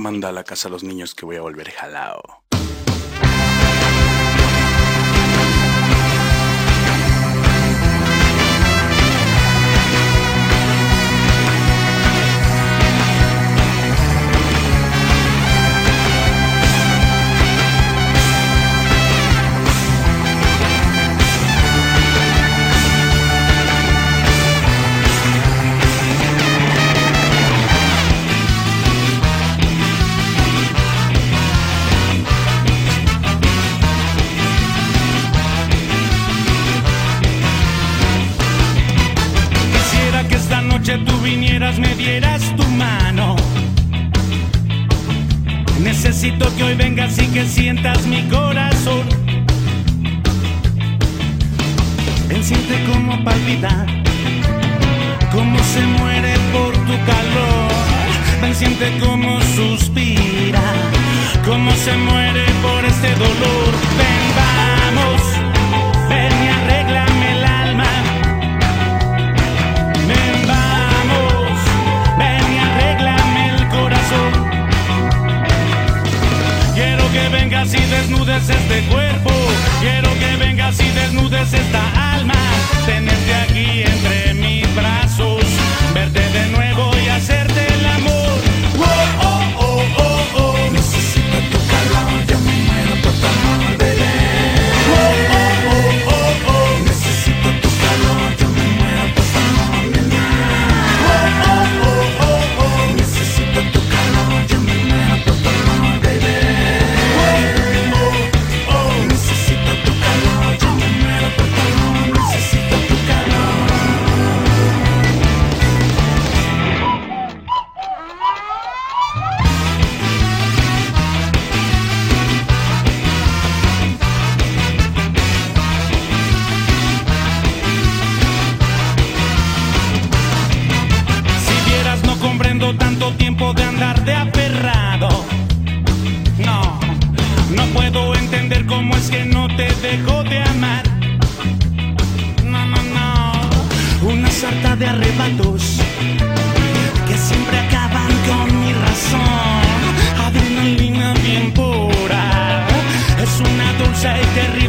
manda a la casa a los niños que voy a volver jalao. Noche tú vinieras, me dieras tu mano. Necesito que hoy vengas y que sientas mi corazón. Ven, siente cómo palpita, cómo se muere por tu calor. Ven, siente cómo suspira, cómo se muere por este dolor. Este cuerpo. Quiero que vengas y desnudes esta alma. Tenerte aquí entre de andar de aferrado. No, no puedo entender cómo es que no te dejo de amar. No, no, no. Una sarta de arrebatos que siempre acaban con mi razón. Adrenalina bien pura. Es una dulce y terrible